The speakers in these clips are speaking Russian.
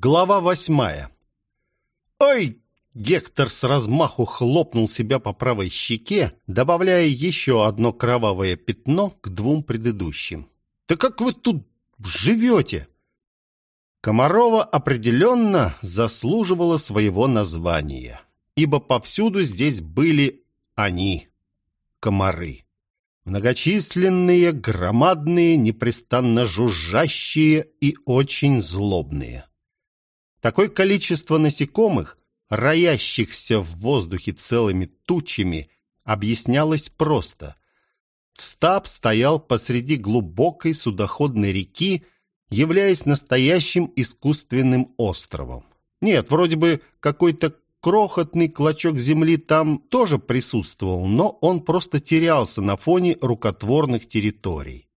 Глава восьмая. «Ой!» Гектор с размаху хлопнул себя по правой щеке, добавляя еще одно кровавое пятно к двум предыдущим. «Да как вы тут живете?» Комарова определенно заслуживала своего названия, ибо повсюду здесь были они, комары. Многочисленные, громадные, непрестанно жужжащие и очень злобные. Такое количество насекомых, роящихся в воздухе целыми тучами, объяснялось просто. Стаб стоял посреди глубокой судоходной реки, являясь настоящим искусственным островом. Нет, вроде бы какой-то крохотный клочок земли там тоже присутствовал, но он просто терялся на фоне рукотворных территорий.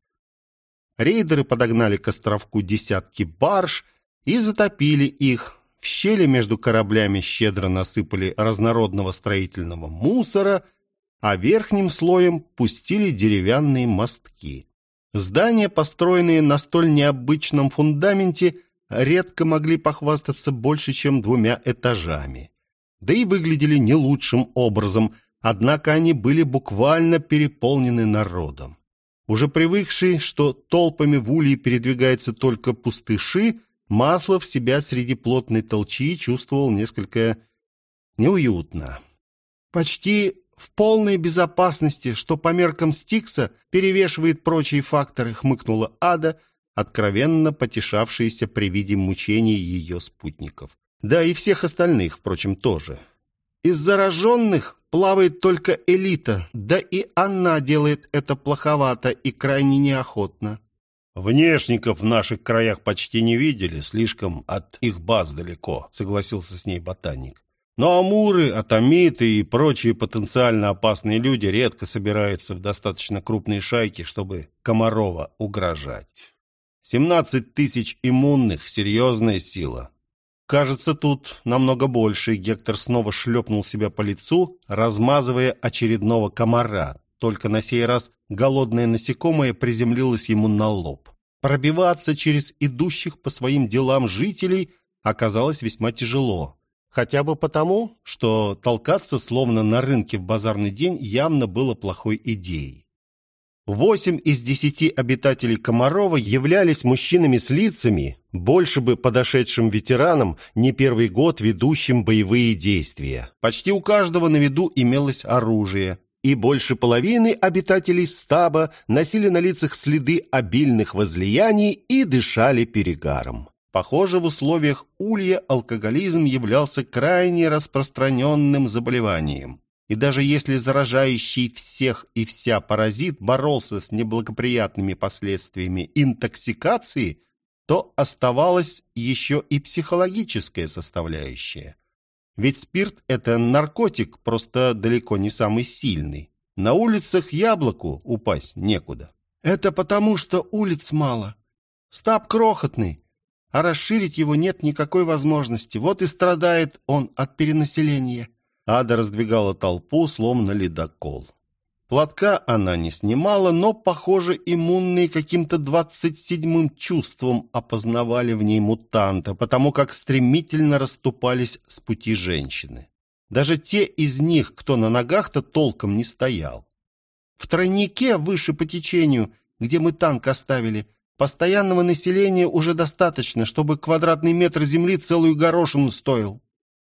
Рейдеры подогнали к островку десятки барж и затопили их. В щели между кораблями щедро насыпали разнородного строительного мусора, а верхним слоем пустили деревянные мостки. Здания, построенные на столь необычном фундаменте, редко могли похвастаться больше, чем двумя этажами. Да и выглядели не лучшим образом, однако они были буквально переполнены народом. Уже привыкший, что толпами в улье передвигаются только пустыши, Маслов себя среди плотной толчи чувствовал несколько неуютно. Почти в полной безопасности, что по меркам Стикса перевешивает прочие факторы, хмыкнула Ада, откровенно потешавшаяся при виде мучений ее спутников. Да и всех остальных, впрочем, тоже. Из зараженных плавает только элита, да и она делает это плоховато и крайне неохотно. «Внешников в наших краях почти не видели, слишком от их баз далеко», — согласился с ней ботаник. «Но амуры, атомиты и прочие потенциально опасные люди редко собираются в достаточно крупные шайки, чтобы Комарова угрожать. Семнадцать тысяч иммунных — серьезная сила. Кажется, тут намного больше. Гектор снова шлепнул себя по лицу, размазывая очередного комара, только на сей раз голодное насекомое приземлилось ему на лоб. Пробиваться через идущих по своим делам жителей оказалось весьма тяжело. Хотя бы потому, что толкаться словно на рынке в базарный день явно было плохой идеей. Восемь из десяти обитателей Комарова являлись мужчинами с лицами, больше бы подошедшим ветеранам, не первый год ведущим боевые действия. Почти у каждого на виду имелось оружие, и больше половины обитателей стаба носили на лицах следы обильных возлияний и дышали перегаром. Похоже, в условиях улья алкоголизм являлся крайне распространенным заболеванием. И даже если заражающий всех и вся паразит боролся с неблагоприятными последствиями интоксикации, то оставалась еще и психологическая составляющая. Ведь спирт – это наркотик, просто далеко не самый сильный. На улицах яблоку упасть некуда. Это потому, что улиц мало. Стаб крохотный, а расширить его нет никакой возможности. Вот и страдает он от перенаселения. Ада раздвигала толпу, словно ледокол. Платка она не снимала, но, похоже, иммунные каким-то двадцать седьмым чувством опознавали в ней мутанта, потому как стремительно расступались с пути женщины. Даже те из них, кто на ногах-то толком не стоял. В тройнике выше по течению, где мы танк оставили, постоянного населения уже достаточно, чтобы квадратный метр земли целую горошину стоил.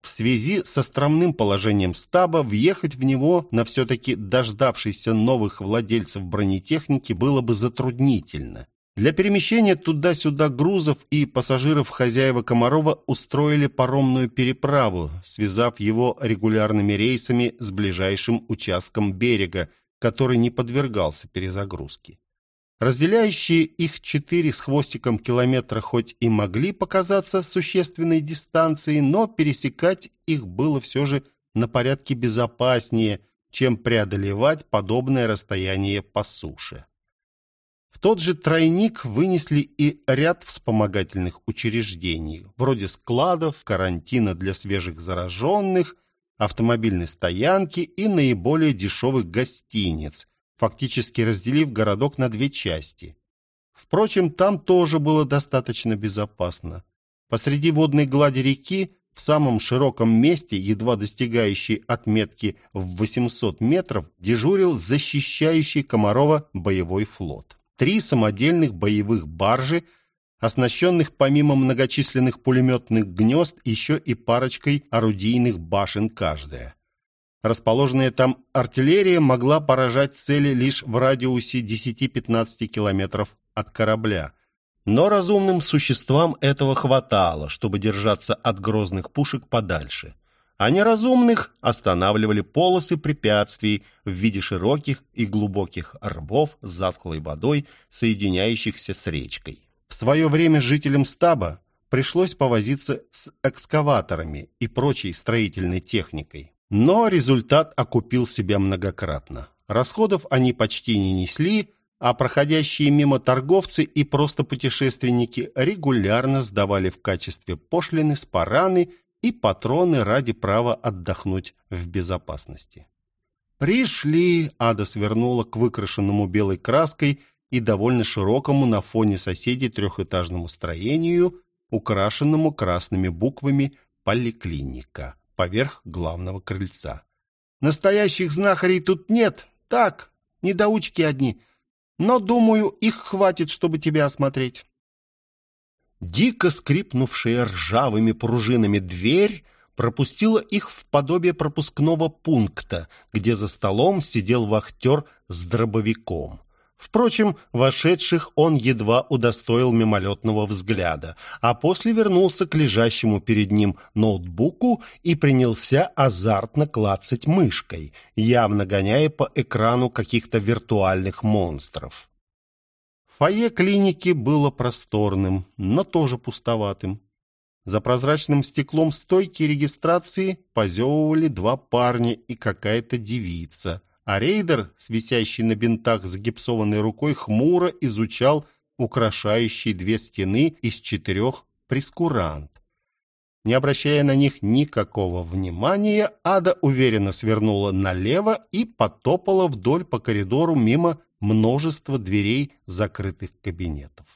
В связи с островным положением стаба въехать в него на все-таки дождавшийся новых владельцев бронетехники было бы затруднительно. Для перемещения туда-сюда грузов и пассажиров хозяева Комарова устроили паромную переправу, связав его регулярными рейсами с ближайшим участком берега, который не подвергался перезагрузке. Разделяющие их четыре с хвостиком километра хоть и могли показаться существенной дистанцией, но пересекать их было все же на порядке безопаснее, чем преодолевать подобное расстояние по суше. В тот же тройник вынесли и ряд вспомогательных учреждений, вроде складов, карантина для свежих зараженных, автомобильной стоянки и наиболее дешевых гостиниц – фактически разделив городок на две части. Впрочем, там тоже было достаточно безопасно. Посреди водной глади реки, в самом широком месте, едва достигающей отметки в 800 метров, дежурил защищающий Комарова боевой флот. Три самодельных боевых баржи, оснащенных помимо многочисленных пулеметных гнезд еще и парочкой орудийных башен каждая. Расположенная там артиллерия могла поражать цели лишь в радиусе 10-15 километров от корабля. Но разумным существам этого хватало, чтобы держаться от грозных пушек подальше. А неразумных останавливали полосы препятствий в виде широких и глубоких рвов с затхлой водой, соединяющихся с речкой. В свое время жителям стаба пришлось повозиться с экскаваторами и прочей строительной техникой. Но результат окупил себя многократно. Расходов они почти не несли, а проходящие мимо торговцы и просто путешественники регулярно сдавали в качестве пошлины спараны и патроны ради права отдохнуть в безопасности. «Пришли!» — Ада свернула к выкрашенному белой краской и довольно широкому на фоне соседей трехэтажному строению, украшенному красными буквами «Поликлиника» поверх главного крыльца. «Настоящих знахарей тут нет. Так, недоучки одни. Но, думаю, их хватит, чтобы тебя осмотреть». Дико скрипнувшая ржавыми пружинами дверь пропустила их в подобие пропускного пункта, где за столом сидел вахтер с дробовиком. Впрочем, вошедших он едва удостоил мимолетного взгляда, а после вернулся к лежащему перед ним ноутбуку и принялся азартно клацать мышкой, явно гоняя по экрану каких-то виртуальных монстров. Фойе клиники было просторным, но тоже пустоватым. За прозрачным стеклом стойки регистрации позевывали два парня и какая-то девица – а рейдер, с висящей на бинтах загипсованной рукой, хмуро изучал украшающие две стены из четырех прескурант. Не обращая на них никакого внимания, Ада уверенно свернула налево и потопала вдоль по коридору мимо множества дверей закрытых кабинетов.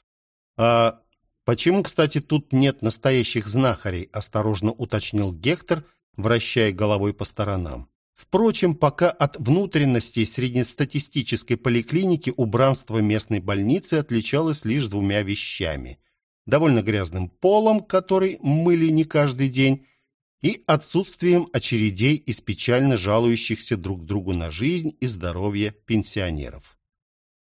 «А почему, кстати, тут нет настоящих знахарей?» – осторожно уточнил Гектор, вращая головой по сторонам. Впрочем, пока от внутренностей среднестатистической поликлиники убранство местной больницы отличалось лишь двумя вещами. Довольно грязным полом, который мыли не каждый день, и отсутствием очередей из печально жалующихся друг другу на жизнь и здоровье пенсионеров.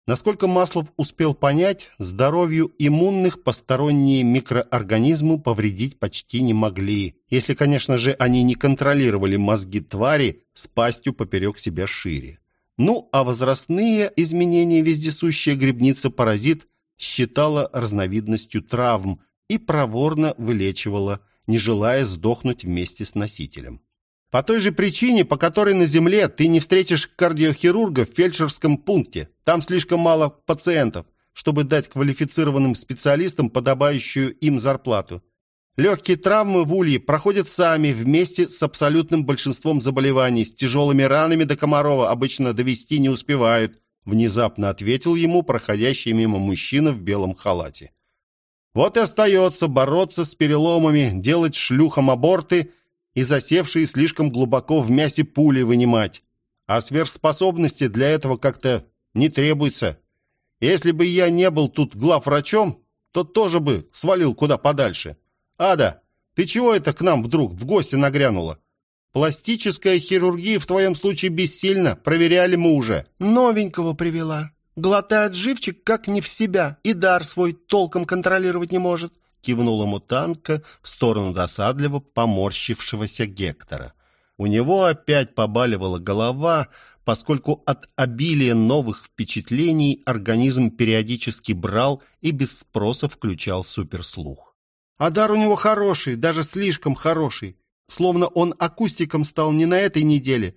Насколько Маслов успел понять, здоровью иммунных посторонние микроорганизмы повредить почти не могли, если, конечно же, они не контролировали мозги твари с пастью поперек себя шире. Ну, а возрастные изменения вездесущая грибница-паразит считала разновидностью травм и проворно вылечивала, не желая сдохнуть вместе с носителем. По той же причине, по которой на Земле ты не встретишь кардиохирурга в фельдшерском пункте. Там слишком мало пациентов, чтобы дать квалифицированным специалистам подобающую им зарплату. Легкие травмы в улье проходят сами вместе с абсолютным большинством заболеваний. С тяжелыми ранами до Комарова обычно довести не успевают, внезапно ответил ему проходящий мимо мужчина в белом халате. Вот и остается бороться с переломами, делать шлюхам аборты – и засевшие слишком глубоко в мясе пули вынимать. А сверхспособности для этого как-то не требуется. Если бы я не был тут главврачом, то тоже бы свалил куда подальше. Ада, ты чего это к нам вдруг в гости нагрянула? Пластическая хирургия в твоем случае бессильна, проверяли мы уже. Новенького привела. Глотает живчик как не в себя и дар свой толком контролировать не может кивнула мутанка в сторону досадливо поморщившегося Гектора. У него опять побаливала голова, поскольку от обилия новых впечатлений организм периодически брал и без спроса включал суперслух. А дар у него хороший, даже слишком хороший. Словно он акустиком стал не на этой неделе,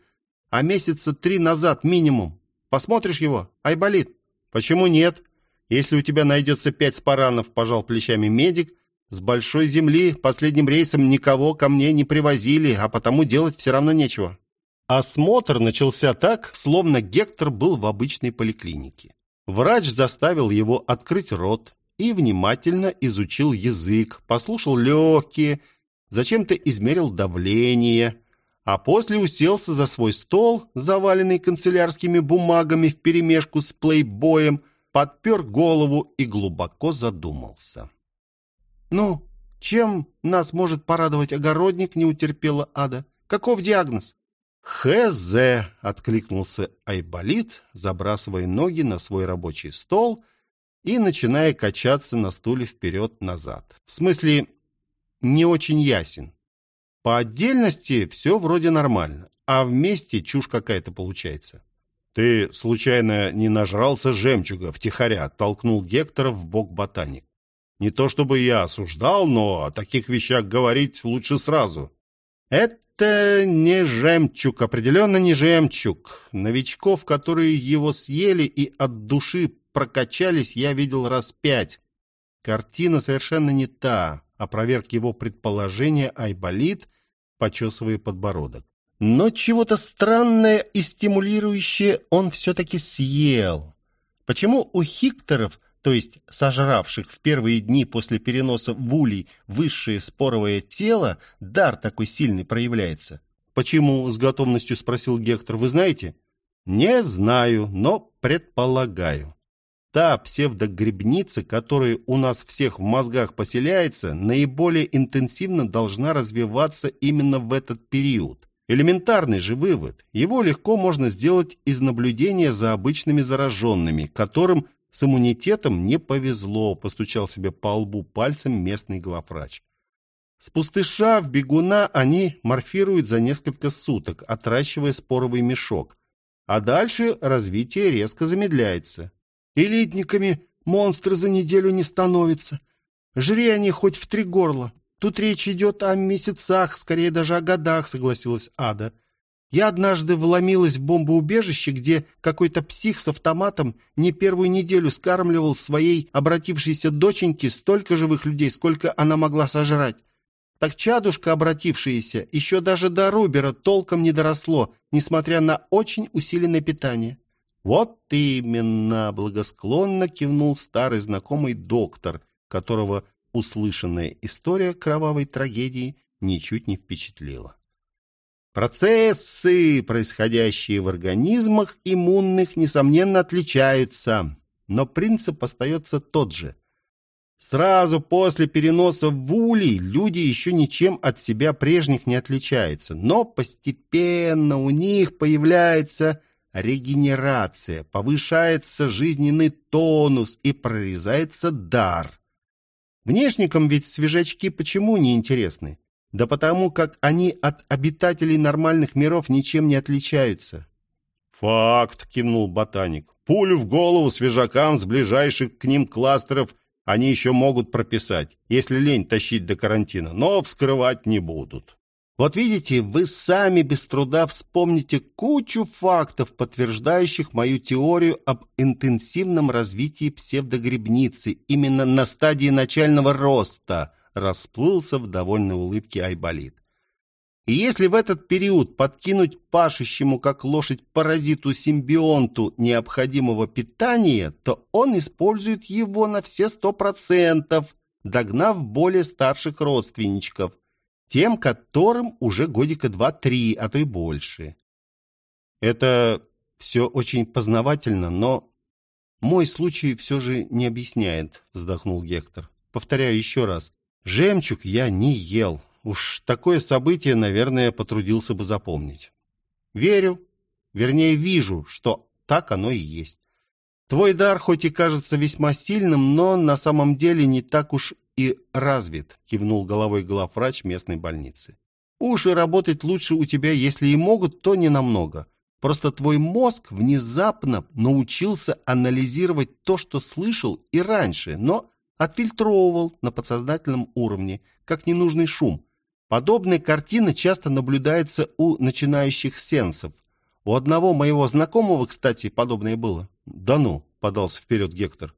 а месяца три назад минимум. Посмотришь его? Айболит? Почему нет? Если у тебя найдется пять спаранов, пожал плечами медик, с большой земли последним рейсом никого ко мне не привозили, а потому делать все равно нечего. Осмотр начался так, словно Гектор был в обычной поликлинике. Врач заставил его открыть рот, и внимательно изучил язык, послушал легкие, зачем-то измерил давление, а после уселся за свой стол, заваленный канцелярскими бумагами вперемешку с плейбоем, подпер голову и глубоко задумался. «Ну, чем нас может порадовать огородник?» — не утерпела Ада. «Каков диагноз?» «ХЗ!» — откликнулся Айболит, забрасывая ноги на свой рабочий стол и начиная качаться на стуле вперед-назад. В смысле, не очень ясен. По отдельности все вроде нормально, а вместе чушь какая-то получается. «Ты, случайно, не нажрался жемчуга втихаря?» — толкнул Гектора в бок ботаник. «Не то чтобы я осуждал, но о таких вещах говорить лучше сразу». «Это не жемчуг, определенно не жемчуг. Новичков, которые его съели и от души прокачались, я видел раз пять. Картина совершенно не та. Опроверг его предположение Айболит, почесывая подбородок. Но чего-то странное и стимулирующее он все-таки съел. Почему у хикторов, то есть сожравших в первые дни после переноса в улей высшее споровое тело, дар такой сильный проявляется? Почему, с готовностью спросил Гектор, вы знаете? Не знаю, но предполагаю. Та псевдогребница, которая у нас всех в мозгах поселяется, наиболее интенсивно должна развиваться именно в этот период. Элементарный же вывод. Его легко можно сделать из наблюдения за обычными зараженными, которым с иммунитетом не повезло, постучал себе по лбу пальцем местный главврач. С пустыша в бегуна они морфируют за несколько суток, отращивая споровый мешок. А дальше развитие резко замедляется. Элитниками монстры за неделю не становятся. Жри они хоть в три горла. Тут речь идет о месяцах, скорее даже о годах, согласилась Ада. Я однажды вломилась в бомбоубежище, где какой-то псих с автоматом не первую неделю скармливал своей обратившейся доченьке столько живых людей, сколько она могла сожрать. Так чадушка, обратившаяся, еще даже до Рубера толком не доросло, несмотря на очень усиленное питание. «Вот именно!» — благосклонно кивнул старый знакомый доктор, которого услышанная история кровавой трагедии ничуть не впечатлила. Процессы, происходящие в организмах иммунных, несомненно, отличаются, но принцип остается тот же. Сразу после переноса в улей люди еще ничем от себя прежних не отличаются, но постепенно у них появляется регенерация, повышается жизненный тонус и прорезается дар. Внешникам ведь свежачки почему не интересны? Да потому как они от обитателей нормальных миров ничем не отличаются. «Факт», — кивнул ботаник. «Пулю в голову свежакам с ближайших к ним кластеров они еще могут прописать, если лень тащить до карантина, но вскрывать не будут». Вот видите, вы сами без труда вспомните кучу фактов, подтверждающих мою теорию об интенсивном развитии псевдогребницы именно на стадии начального роста, расплылся в довольной улыбке Айболит. И если в этот период подкинуть пашущему, как лошадь, паразиту-симбионту необходимого питания, то он использует его на все сто процентов, догнав более старших родственничков – тем, которым уже годика два-три, а то и больше. Это все очень познавательно, но мой случай все же не объясняет, вздохнул Гектор. Повторяю еще раз, жемчуг я не ел. Уж такое событие, наверное, потрудился бы запомнить. Верю, вернее вижу, что так оно и есть. Твой дар хоть и кажется весьма сильным, но на самом деле не так уж и развит», — кивнул головой главврач местной больницы. «Уши работать лучше у тебя, если и могут, то не намного. Просто твой мозг внезапно научился анализировать то, что слышал и раньше, но отфильтровывал на подсознательном уровне, как ненужный шум. Подобная картина часто наблюдается у начинающих сенсов. У одного моего знакомого, кстати, подобное было. «Да ну», — подался вперед Гектор.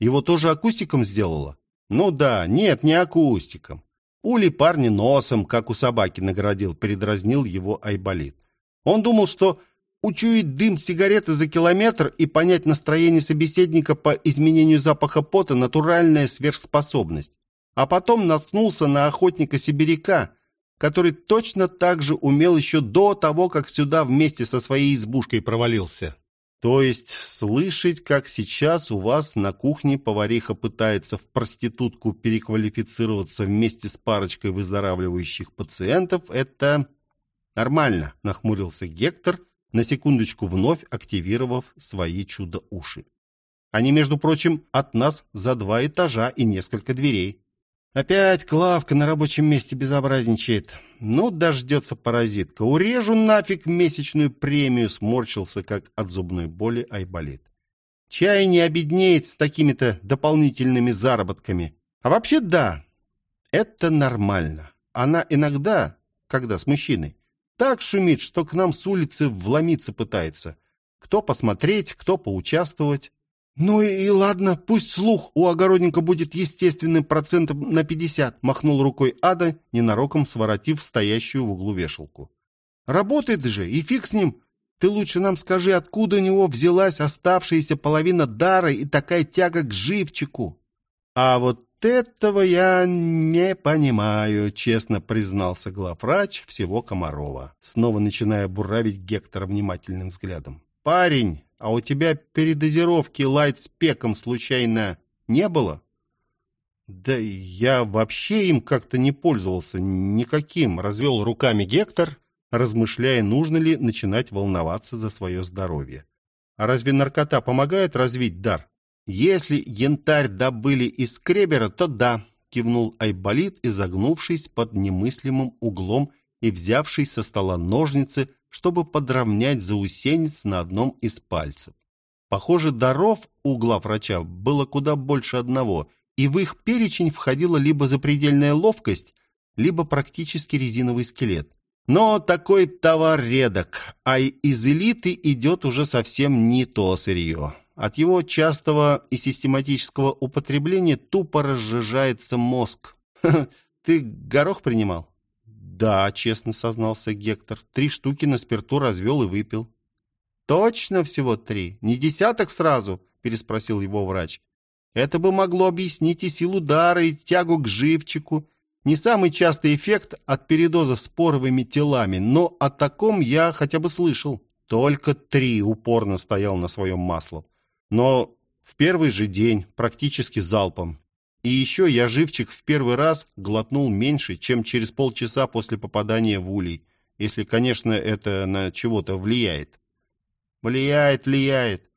«Его тоже акустиком сделало?» Ну да, нет, не акустиком. Ули парни носом, как у собаки наградил, передразнил его Айболит. Он думал, что учуять дым сигареты за километр и понять настроение собеседника по изменению запаха пота – натуральная сверхспособность. А потом наткнулся на охотника-сибиряка, который точно так же умел еще до того, как сюда вместе со своей избушкой провалился. То есть слышать, как сейчас у вас на кухне повариха пытается в проститутку переквалифицироваться вместе с парочкой выздоравливающих пациентов, это нормально, нахмурился Гектор, на секундочку вновь активировав свои чудо-уши. Они, между прочим, от нас за два этажа и несколько дверей. Опять Клавка на рабочем месте безобразничает. Ну, дождется паразитка. Урежу нафиг месячную премию, сморщился, как от зубной боли Айболит. Чай не обеднеет с такими-то дополнительными заработками. А вообще да, это нормально. Она иногда, когда с мужчиной, так шумит, что к нам с улицы вломиться пытается. Кто посмотреть, кто поучаствовать. «Ну и ладно, пусть слух у огородника будет естественным процентом на пятьдесят», махнул рукой Ада, ненароком своротив стоящую в углу вешалку. «Работает же, и фиг с ним. Ты лучше нам скажи, откуда у него взялась оставшаяся половина дара и такая тяга к живчику?» «А вот этого я не понимаю», — честно признался главврач всего Комарова, снова начиная буравить Гектора внимательным взглядом. «Парень, а у тебя передозировки лайт-спеком случайно не было? Да я вообще им как-то не пользовался никаким, развел руками Гектор, размышляя, нужно ли начинать волноваться за свое здоровье. А разве наркота помогает развить дар? Если янтарь добыли из кребера, то да, кивнул Айболит, изогнувшись под немыслимым углом и взявший со стола ножницы, чтобы подровнять заусенец на одном из пальцев. Похоже, даров у главврача было куда больше одного, и в их перечень входила либо запредельная ловкость, либо практически резиновый скелет. Но такой товар редок, а из элиты идет уже совсем не то сырье. От его частого и систематического употребления тупо разжижается мозг. Ты горох принимал? «Да», — честно сознался Гектор, — «три штуки на спирту развел и выпил». «Точно всего три? Не десяток сразу?» — переспросил его врач. «Это бы могло объяснить и силу дара, и тягу к живчику. Не самый частый эффект от передоза споровыми телами, но о таком я хотя бы слышал». «Только три», — упорно стоял на своем масле. «Но в первый же день, практически залпом. И еще я живчик в первый раз глотнул меньше, чем через полчаса после попадания в улей, если, конечно, это на чего-то влияет. Влияет, влияет.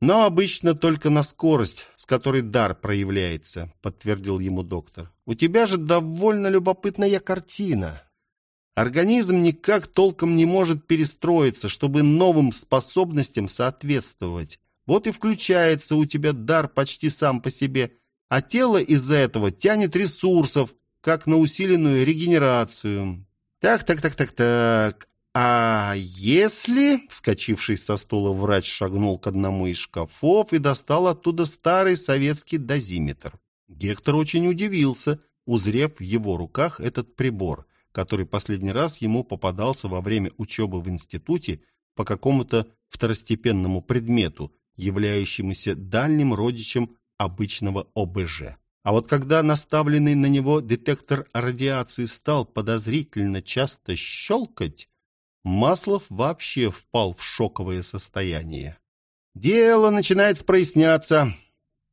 Но обычно только на скорость, с которой дар проявляется, подтвердил ему доктор. У тебя же довольно любопытная картина. Организм никак толком не может перестроиться, чтобы новым способностям соответствовать. Вот и включается у тебя дар почти сам по себе – а тело из-за этого тянет ресурсов, как на усиленную регенерацию. Так, так, так, так, так. А если, вскочивший со стула врач шагнул к одному из шкафов и достал оттуда старый советский дозиметр. Гектор очень удивился, узрев в его руках этот прибор, который последний раз ему попадался во время учебы в институте по какому-то второстепенному предмету, являющемуся дальним родичем обычного ОБЖ. А вот когда наставленный на него детектор радиации стал подозрительно часто щелкать, Маслов вообще впал в шоковое состояние. Дело начинает проясняться.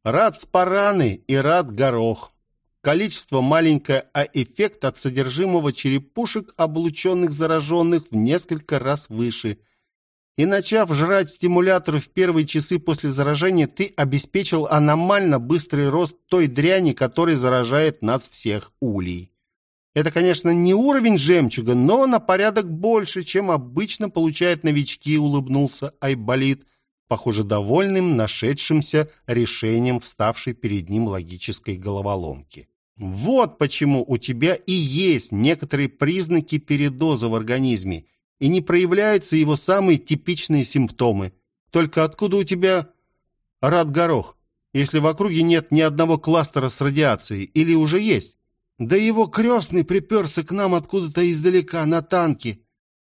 Рад спараны и рад горох. Количество маленькое, а эффект от содержимого черепушек, облученных зараженных, в несколько раз выше – и начав жрать стимулятор в первые часы после заражения, ты обеспечил аномально быстрый рост той дряни, которая заражает нас всех улей. Это, конечно, не уровень жемчуга, но на порядок больше, чем обычно получают новички, улыбнулся Айболит, похоже, довольным нашедшимся решением вставшей перед ним логической головоломки. Вот почему у тебя и есть некоторые признаки передоза в организме – и не проявляются его самые типичные симптомы. Только откуда у тебя рад горох, если в округе нет ни одного кластера с радиацией, или уже есть? Да его крестный приперся к нам откуда-то издалека, на танке.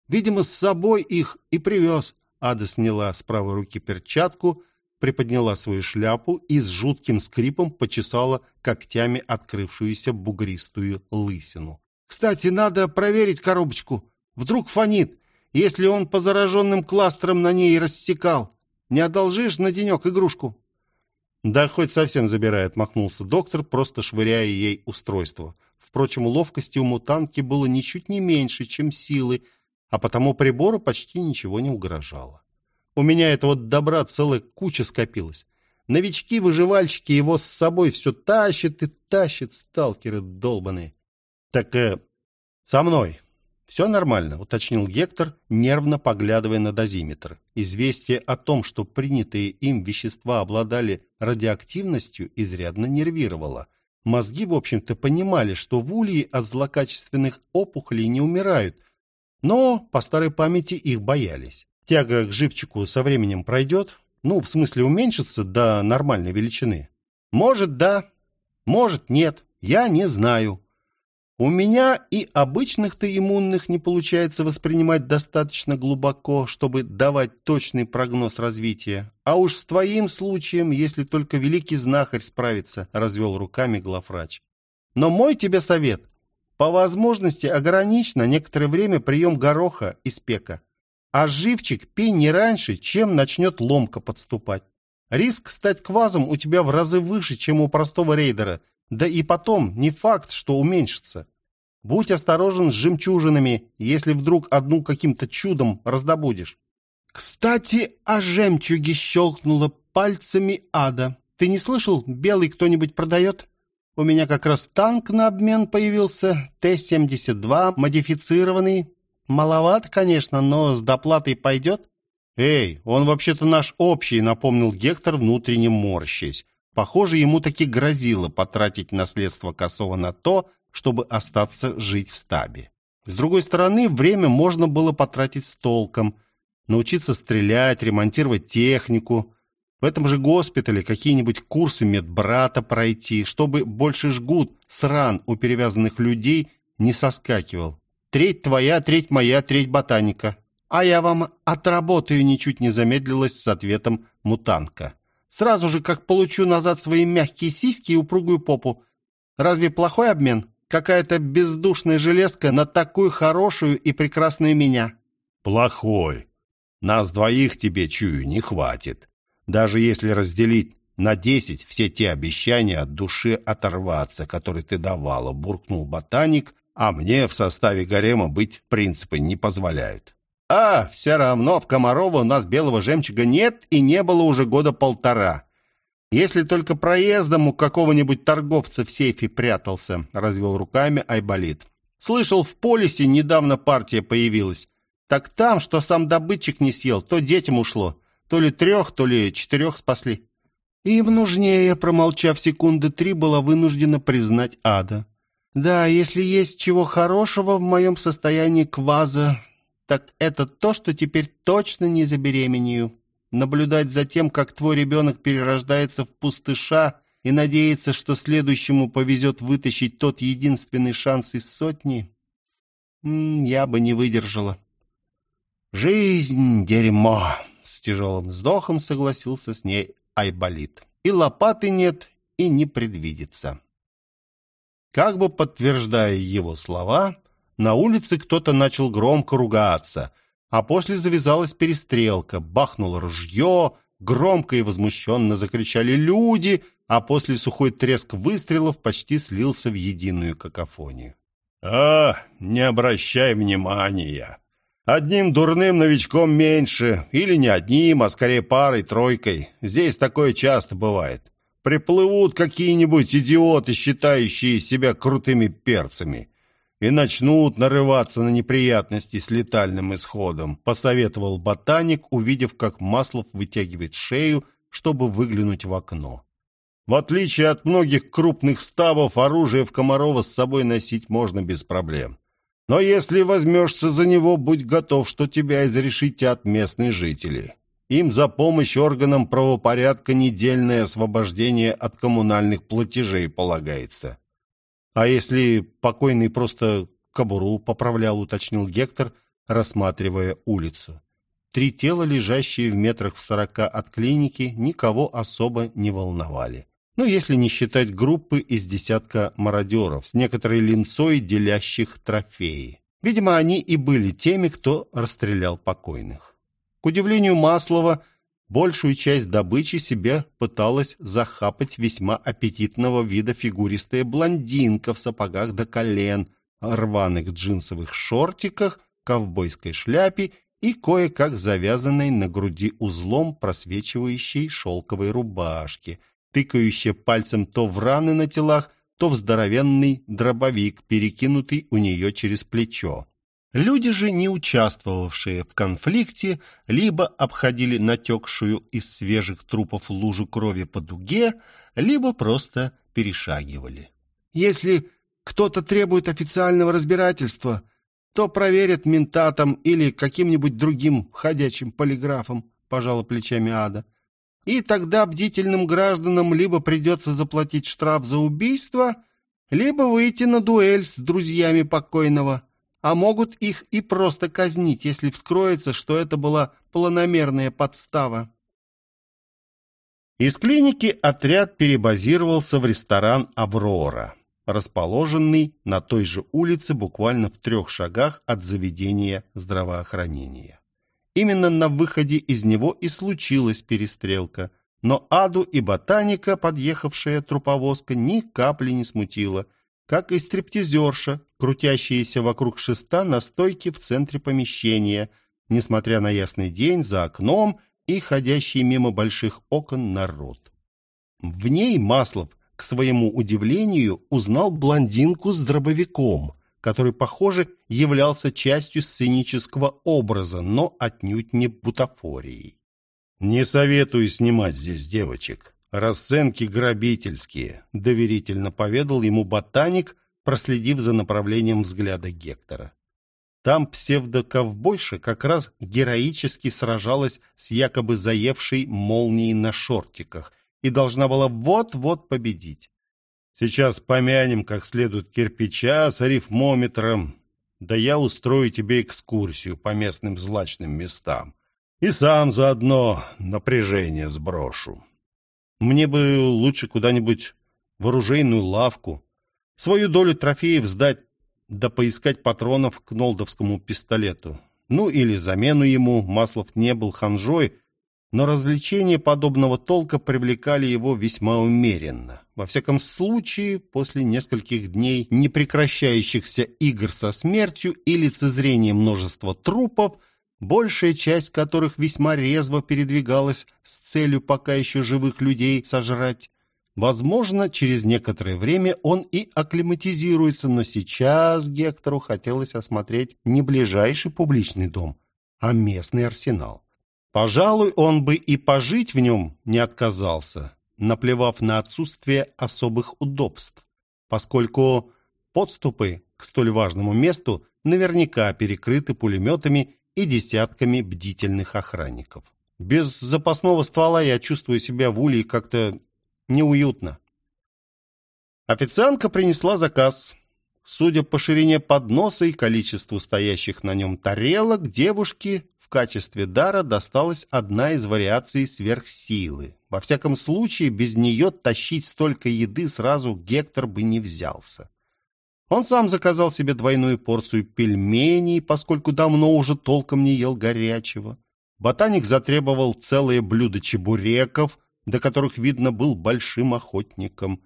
Видимо, с собой их и привез. Ада сняла с правой руки перчатку, приподняла свою шляпу и с жутким скрипом почесала когтями открывшуюся бугристую лысину. «Кстати, надо проверить коробочку. Вдруг фонит, если он по зараженным кластерам на ней рассекал. Не одолжишь на денек игрушку?» «Да хоть совсем забирай», — отмахнулся доктор, просто швыряя ей устройство. Впрочем, ловкости у мутантки было ничуть не меньше, чем силы, а потому прибору почти ничего не угрожало. У меня это вот добра целая куча скопилась. Новички-выживальщики его с собой все тащат и тащат, сталкеры долбаные. Так э, со мной все нормально, уточнил Гектор, нервно поглядывая на дозиметр. Известие о том, что принятые им вещества обладали радиоактивностью, изрядно нервировало. Мозги, в общем-то, понимали, что в улье от злокачественных опухолей не умирают, но по старой памяти их боялись. Тяга к живчику со временем пройдет, ну, в смысле уменьшится до нормальной величины. Может, да, может, нет, я не знаю. У меня и обычных-то иммунных не получается воспринимать достаточно глубоко, чтобы давать точный прогноз развития. А уж с твоим случаем, если только великий знахарь справится, развел руками главврач. Но мой тебе совет. По возможности ограничь на некоторое время прием гороха и спека. А живчик пей не раньше, чем начнет ломка подступать. Риск стать квазом у тебя в разы выше, чем у простого рейдера. Да и потом, не факт, что уменьшится. Будь осторожен с жемчужинами, если вдруг одну каким-то чудом раздобудешь. Кстати, о жемчуге щелкнула пальцами ада. Ты не слышал, белый кто-нибудь продает? У меня как раз танк на обмен появился, Т-72, модифицированный. Маловат, конечно, но с доплатой пойдет. Эй, он вообще-то наш общий, напомнил Гектор, внутренне морщась. Похоже, ему таки грозило потратить наследство Косова на то, чтобы остаться жить в стабе. С другой стороны, время можно было потратить с толком, научиться стрелять, ремонтировать технику, в этом же госпитале какие-нибудь курсы медбрата пройти, чтобы больше жгут, сран у перевязанных людей не соскакивал. Треть твоя, треть моя, треть ботаника. А я вам отработаю, ничуть не замедлилась с ответом мутанка. Сразу же, как получу назад свои мягкие сиськи и упругую попу. Разве плохой обмен? Какая-то бездушная железка на такую хорошую и прекрасную меня. Плохой. Нас двоих тебе, чую, не хватит. Даже если разделить на десять все те обещания от души оторваться, которые ты давала, буркнул ботаник, а мне в составе гарема быть принципы не позволяют. А, все равно в Комарово у нас белого жемчуга нет и не было уже года полтора. Если только проездом у какого-нибудь торговца в сейфе прятался, развел руками Айболит. Слышал, в полисе недавно партия появилась. Так там, что сам добытчик не съел, то детям ушло. То ли трех, то ли четырех спасли. Им нужнее, промолчав секунды три, была вынуждена признать ада. Да, если есть чего хорошего в моем состоянии кваза, так это то, что теперь точно не забеременею наблюдать за тем, как твой ребенок перерождается в пустыша и надеяться, что следующему повезет вытащить тот единственный шанс из сотни, я бы не выдержала. «Жизнь — дерьмо!» — с тяжелым вздохом согласился с ней Айболит. «И лопаты нет, и не предвидится». Как бы подтверждая его слова, на улице кто-то начал громко ругаться — а после завязалась перестрелка, бахнуло ружье, громко и возмущенно закричали люди, а после сухой треск выстрелов почти слился в единую какофонию. «А, не обращай внимания. Одним дурным новичком меньше, или не одним, а скорее парой-тройкой. Здесь такое часто бывает. Приплывут какие-нибудь идиоты, считающие себя крутыми перцами и начнут нарываться на неприятности с летальным исходом», посоветовал ботаник, увидев, как Маслов вытягивает шею, чтобы выглянуть в окно. «В отличие от многих крупных стабов, оружие в Комарова с собой носить можно без проблем. Но если возьмешься за него, будь готов, что тебя изрешите от местных жителей. Им за помощь органам правопорядка недельное освобождение от коммунальных платежей полагается. А если покойный просто кобуру поправлял, уточнил Гектор, рассматривая улицу. три тела, лежащие в метрах в сорока от клиники, никого особо не волновали. Ну, если не считать группы из десятка мародеров, с некоторой линцой, делящих трофеи. Видимо, они и были теми, кто расстрелял покойных. К удивлению Маслова, большую часть добычи себе пыталась захапать весьма аппетитного вида фигуристая блондинка в сапогах до колен, рваных джинсовых шортиках, ковбойской шляпе и кое-как завязанной на груди узлом просвечивающей шелковой рубашке, тыкающей пальцем то в раны на телах, то в здоровенный дробовик, перекинутый у нее через плечо. Люди же, не участвовавшие в конфликте, либо обходили натекшую из свежих трупов лужу крови по дуге, либо просто перешагивали. «Если кто-то требует официального разбирательства, то проверят ментатом или каким-нибудь другим ходячим полиграфом», — пожала плечами Ада. И тогда бдительным гражданам либо придется заплатить штраф за убийство, либо выйти на дуэль с друзьями покойного, а могут их и просто казнить, если вскроется, что это была планомерная подстава. Из клиники отряд перебазировался в ресторан «Аврора», расположенный на той же улице буквально в трех шагах от заведения здравоохранения. Именно на выходе из него и случилась перестрелка. Но Аду и ботаника, подъехавшая труповозка, ни капли не смутила, как и стриптизерша, крутящаяся вокруг шеста на стойке в центре помещения, несмотря на ясный день за окном и ходящий мимо больших окон народ. В ней Маслов, к своему удивлению, узнал блондинку с дробовиком – который, похоже, являлся частью сценического образа, но отнюдь не бутафорией. «Не советую снимать здесь девочек. Расценки грабительские», — доверительно поведал ему ботаник, проследив за направлением взгляда Гектора. Там псевдоковбойша как раз героически сражалась с якобы заевшей молнией на шортиках и должна была вот-вот победить. Сейчас помянем как следует кирпича с арифмометром. Да я устрою тебе экскурсию по местным злачным местам. И сам заодно напряжение сброшу. Мне бы лучше куда-нибудь в оружейную лавку, свою долю трофеев сдать, да поискать патронов к нолдовскому пистолету. Ну или замену ему, Маслов не был ханжой, но развлечения подобного толка привлекали его весьма умеренно. Во всяком случае, после нескольких дней непрекращающихся игр со смертью и лицезрения множества трупов, большая часть которых весьма резво передвигалась с целью пока еще живых людей сожрать, Возможно, через некоторое время он и акклиматизируется, но сейчас Гектору хотелось осмотреть не ближайший публичный дом, а местный арсенал. Пожалуй, он бы и пожить в нем не отказался, наплевав на отсутствие особых удобств, поскольку подступы к столь важному месту наверняка перекрыты пулеметами и десятками бдительных охранников. Без запасного ствола я чувствую себя в улей как-то неуютно. Официантка принесла заказ. Судя по ширине подноса и количеству стоящих на нем тарелок, девушке качестве дара досталась одна из вариаций сверхсилы. Во всяком случае, без нее тащить столько еды сразу Гектор бы не взялся. Он сам заказал себе двойную порцию пельменей, поскольку давно уже толком не ел горячего. Ботаник затребовал целое блюдо чебуреков, до которых, видно, был большим охотником.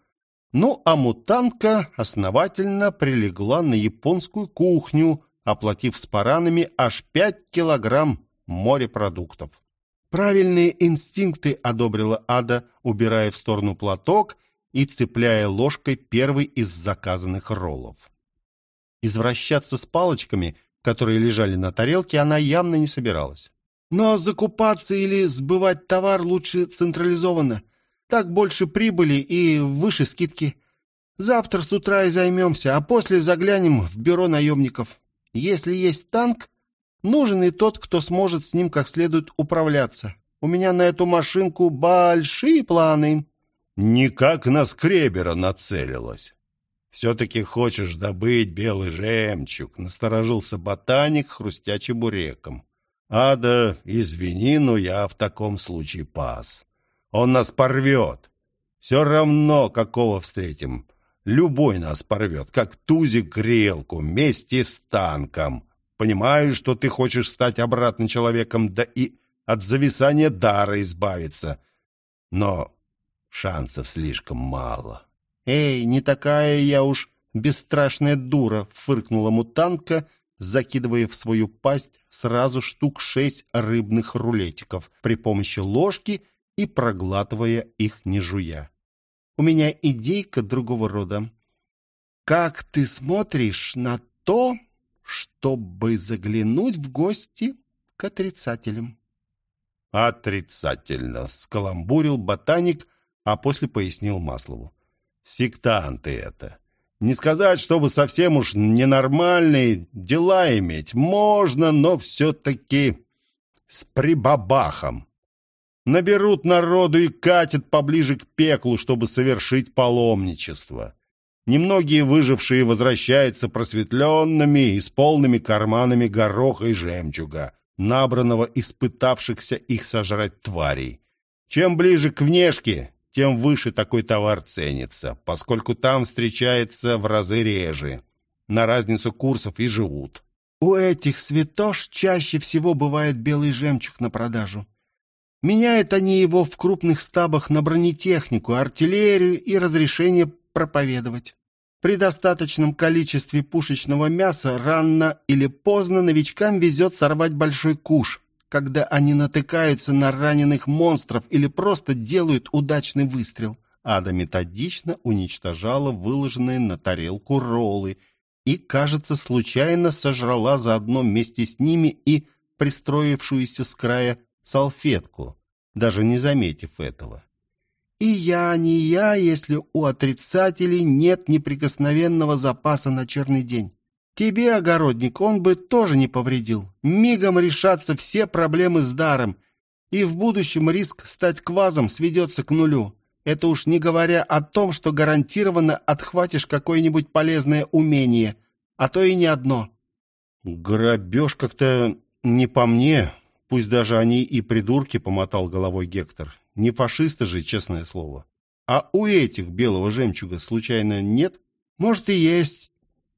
Ну, а мутантка основательно прилегла на японскую кухню, оплатив с паранами аж 5 килограмм морепродуктов. Правильные инстинкты одобрила Ада, убирая в сторону платок и цепляя ложкой первый из заказанных роллов. Извращаться с палочками, которые лежали на тарелке, она явно не собиралась. Но закупаться или сбывать товар лучше централизованно. Так больше прибыли и выше скидки. Завтра с утра и займемся, а после заглянем в бюро наемников. Если есть танк, нужен и тот, кто сможет с ним как следует управляться. У меня на эту машинку большие планы». «Никак на скребера нацелилась. Все-таки хочешь добыть белый жемчуг», — насторожился ботаник, хрустя чебуреком. Ада, извини, но я в таком случае пас. Он нас порвет. Все равно, какого встретим. Любой нас порвет, как тузик грелку, вместе с танком. Понимаю, что ты хочешь стать обратно человеком, да и от зависания дара избавиться. Но шансов слишком мало. «Эй, не такая я уж бесстрашная дура!» — фыркнула мутантка, закидывая в свою пасть сразу штук шесть рыбных рулетиков при помощи ложки и проглатывая их не жуя. «У меня идейка другого рода. Как ты смотришь на то, чтобы заглянуть в гости к отрицателям?» «Отрицательно!» — скаламбурил ботаник, а после пояснил Маслову. «Сектанты это!» Не сказать, чтобы совсем уж ненормальные дела иметь. Можно, но все-таки с прибабахом. Наберут народу и катят поближе к пеклу, чтобы совершить паломничество. Немногие выжившие возвращаются просветленными и с полными карманами гороха и жемчуга, набранного испытавшихся их сожрать тварей. Чем ближе к внешке, тем выше такой товар ценится, поскольку там встречается в разы реже. На разницу курсов и живут. У этих святош чаще всего бывает белый жемчуг на продажу. Меняют они его в крупных стабах на бронетехнику, артиллерию и разрешение проповедовать. При достаточном количестве пушечного мяса рано или поздно новичкам везет сорвать большой куш когда они натыкаются на раненых монстров или просто делают удачный выстрел. Ада методично уничтожала выложенные на тарелку роллы и, кажется, случайно сожрала заодно вместе с ними и пристроившуюся с края салфетку, даже не заметив этого. И я не я, если у отрицателей нет неприкосновенного запаса на черный день. Тебе, огородник, он бы тоже не повредил. Мигом решатся все проблемы с даром, и в будущем риск стать квазом сведется к нулю. Это уж не говоря о том, что гарантированно отхватишь какое-нибудь полезное умение, а то и не одно. Грабеж как-то не по мне, пусть даже они и придурки, помотал головой Гектор. Не фашисты же, честное слово. А у этих белого жемчуга случайно нет? Может и есть,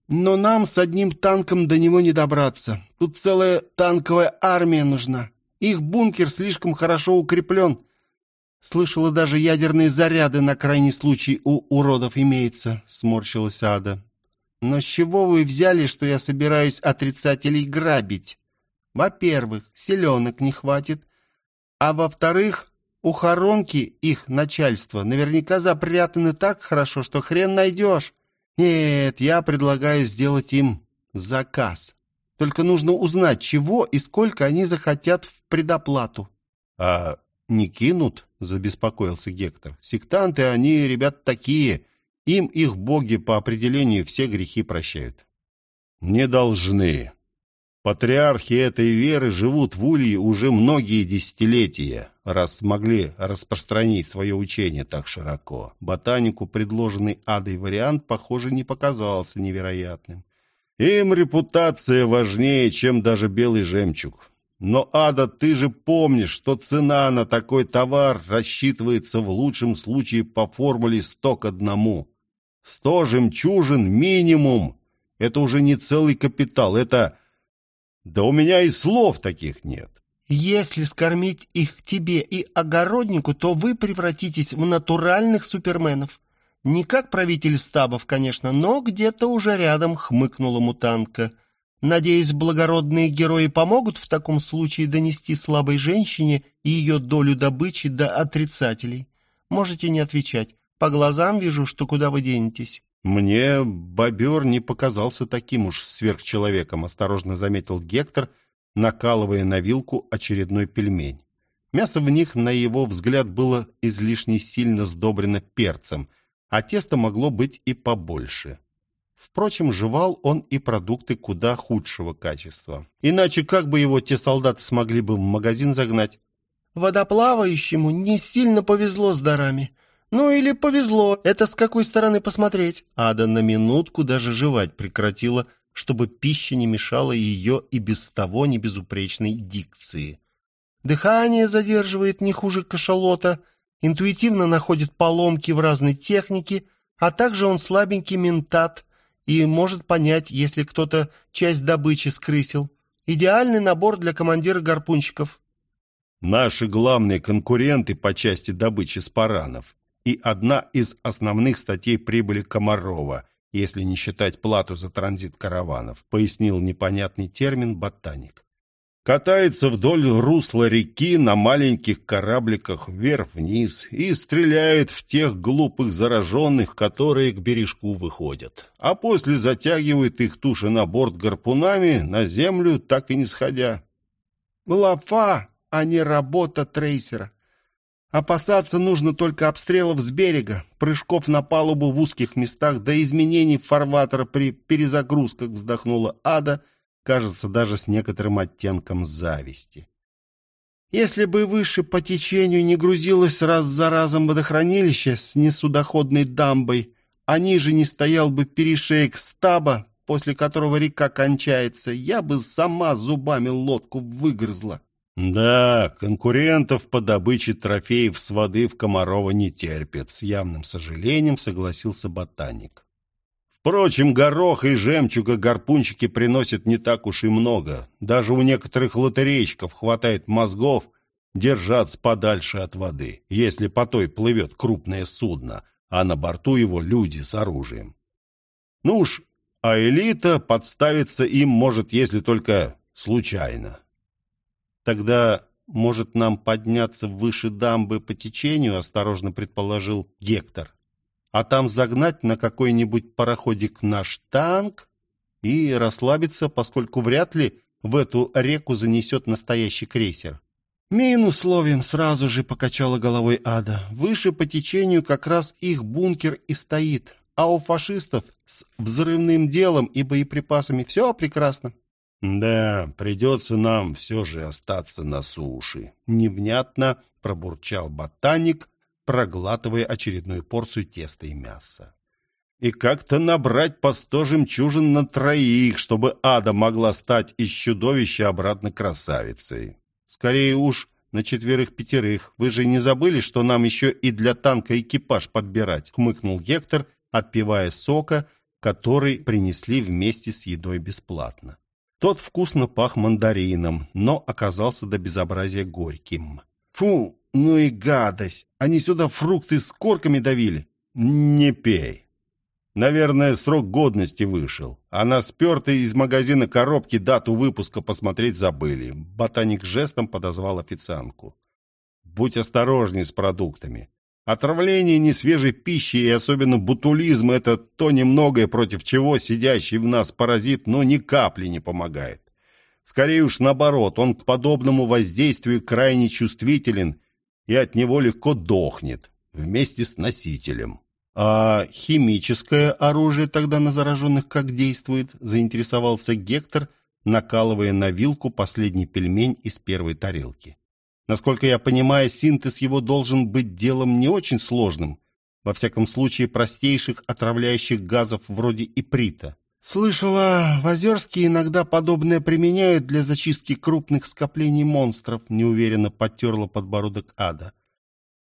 но нам с одним танком до него не добраться. Тут целая танковая армия нужна. Их бункер слишком хорошо укреплен. Слышала, даже ядерные заряды на крайний случай у уродов имеется, сморщилась Ада. Но с чего вы взяли, что я собираюсь отрицателей грабить? Во-первых, селенок не хватит. А во-вторых, у хоронки их начальства наверняка запрятаны так хорошо, что хрен найдешь. Нет, я предлагаю сделать им заказ. Только нужно узнать, чего и сколько они захотят в предоплату. А не кинут? Забеспокоился Гектор. Сектанты, они, ребят, такие. Им их боги по определению все грехи прощают. Не должны. Патриархи этой веры живут в Улье уже многие десятилетия, раз смогли распространить свое учение так широко. Ботанику предложенный адой вариант, похоже, не показался невероятным. Им репутация важнее, чем даже белый жемчуг. Но, Ада, ты же помнишь, что цена на такой товар рассчитывается в лучшем случае по формуле сто к одному. Сто жемчужин минимум. Это уже не целый капитал, это да у меня и слов таких нет. Если скормить их тебе и огороднику, то вы превратитесь в натуральных суперменов. Не как правитель стабов, конечно, но где-то уже рядом хмыкнула мутантка. Надеюсь, благородные герои помогут в таком случае донести слабой женщине ее долю добычи до отрицателей. Можете не отвечать. По глазам вижу, что куда вы денетесь. «Мне бобер не показался таким уж сверхчеловеком», — осторожно заметил Гектор, накалывая на вилку очередной пельмень. Мясо в них, на его взгляд, было излишне сильно сдобрено перцем, а тесто могло быть и побольше. Впрочем, жевал он и продукты куда худшего качества. Иначе как бы его те солдаты смогли бы в магазин загнать? «Водоплавающему не сильно повезло с дарами. Ну или повезло, это с какой стороны посмотреть. Ада на минутку даже жевать прекратила, чтобы пища не мешала ее и без того небезупречной дикции. Дыхание задерживает не хуже кашалота, интуитивно находит поломки в разной технике, а также он слабенький ментат и может понять, если кто-то часть добычи скрысил. Идеальный набор для командира гарпунщиков. Наши главные конкуренты по части добычи спаранов и одна из основных статей прибыли Комарова, если не считать плату за транзит караванов, пояснил непонятный термин ботаник. Катается вдоль русла реки на маленьких корабликах вверх-вниз и стреляет в тех глупых зараженных, которые к бережку выходят. А после затягивает их туши на борт гарпунами на землю, так и не сходя. Лафа, а не работа трейсера. Опасаться нужно только обстрелов с берега, прыжков на палубу в узких местах, до изменений фарватера при перезагрузках, вздохнула Ада, кажется, даже с некоторым оттенком зависти. Если бы выше по течению не грузилось раз за разом водохранилище с несудоходной дамбой, а ниже не стоял бы перешеек стаба, после которого река кончается, я бы сама зубами лодку выгрызла. Да, конкурентов по добыче трофеев с воды в Комарова не терпят, с явным сожалением согласился ботаник. Впрочем, гороха и жемчуга гарпунчики приносят не так уж и много. Даже у некоторых лотерейщиков хватает мозгов держаться подальше от воды, если по той плывет крупное судно, а на борту его люди с оружием. Ну уж, а элита подставиться им может, если только случайно. Тогда, может, нам подняться выше дамбы по течению, осторожно предположил Гектор. А там загнать на какой-нибудь пароходик наш танк и расслабиться, поскольку вряд ли в эту реку занесет настоящий крейсер. «Минус ловим», — сразу же покачала головой Ада. «Выше по течению как раз их бункер и стоит, а у фашистов с взрывным делом и боеприпасами все прекрасно. «Да, придется нам все же остаться на суше», — невнятно пробурчал ботаник, проглатывая очередную порцию теста и мяса. «И как-то набрать по сто жемчужин на троих, чтобы ада могла стать из чудовища обратно красавицей. Скорее уж на четверых-пятерых. Вы же не забыли, что нам еще и для танка экипаж подбирать?» — хмыкнул Гектор, отпивая сока, который принесли вместе с едой бесплатно. Тот вкусно пах мандарином, но оказался до безобразия горьким. «Фу, ну и гадость! Они сюда фрукты с корками давили!» «Не пей!» Наверное, срок годности вышел. А на спертой из магазина коробки дату выпуска посмотреть забыли. Ботаник жестом подозвал официантку. «Будь осторожней с продуктами. Отравление несвежей пищи и особенно бутулизм – это то немногое, против чего сидящий в нас паразит, но ни капли не помогает. Скорее уж наоборот, он к подобному воздействию крайне чувствителен и от него легко дохнет вместе с носителем. «А химическое оружие тогда на зараженных как действует?» – заинтересовался Гектор, накалывая на вилку последний пельмень из первой тарелки. Насколько я понимаю, синтез его должен быть делом не очень сложным, во всяком случае простейших отравляющих газов вроде иприта. «Слышала, в Озерске иногда подобное применяют для зачистки крупных скоплений монстров», неуверенно потерла подбородок ада.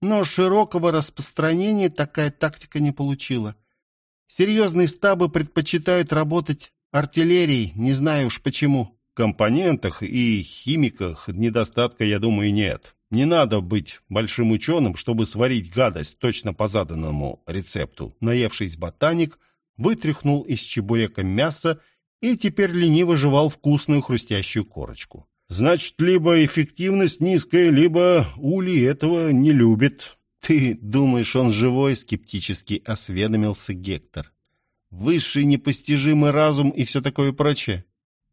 Но широкого распространения такая тактика не получила. Серьезные стабы предпочитают работать артиллерией, не знаю уж почему компонентах и химиках недостатка, я думаю, нет. Не надо быть большим ученым, чтобы сварить гадость точно по заданному рецепту. Наевшись ботаник, вытряхнул из чебурека мясо и теперь лениво жевал вкусную хрустящую корочку. Значит, либо эффективность низкая, либо Ули этого не любит. Ты думаешь, он живой? Скептически осведомился Гектор. Высший непостижимый разум и все такое прочее.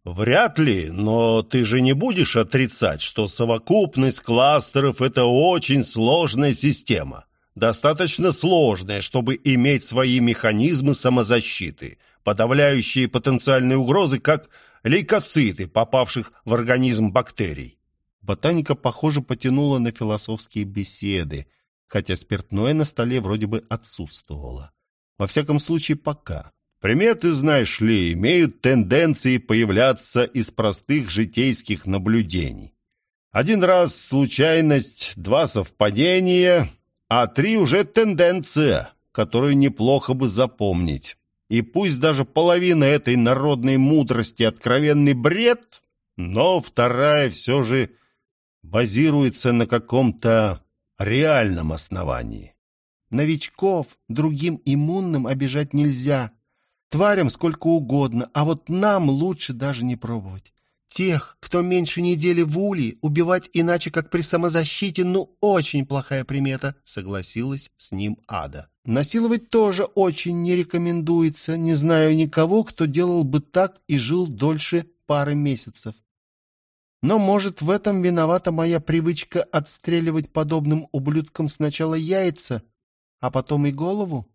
Вряд ли, но ты же не будешь отрицать, что совокупность кластеров – это очень сложная система. Достаточно сложная, чтобы иметь свои механизмы самозащиты, подавляющие потенциальные угрозы, как лейкоциты, попавших в организм бактерий. Ботаника, похоже, потянула на философские беседы, хотя спиртное на столе вроде бы отсутствовало. Во всяком случае, пока. Приметы, знаешь ли, имеют тенденции появляться из простых житейских наблюдений. Один раз случайность, два совпадения, а три уже тенденция, которую неплохо бы запомнить. И пусть даже половина этой народной мудрости откровенный бред, но вторая все же базируется на каком-то реальном основании. Новичков другим иммунным обижать нельзя. Тварям сколько угодно, а вот нам лучше даже не пробовать. Тех, кто меньше недели в улей, убивать иначе, как при самозащите, ну, очень плохая примета, согласилась с ним Ада. Насиловать тоже очень не рекомендуется, не знаю никого, кто делал бы так и жил дольше пары месяцев. Но, может, в этом виновата моя привычка отстреливать подобным ублюдкам сначала яйца, а потом и голову?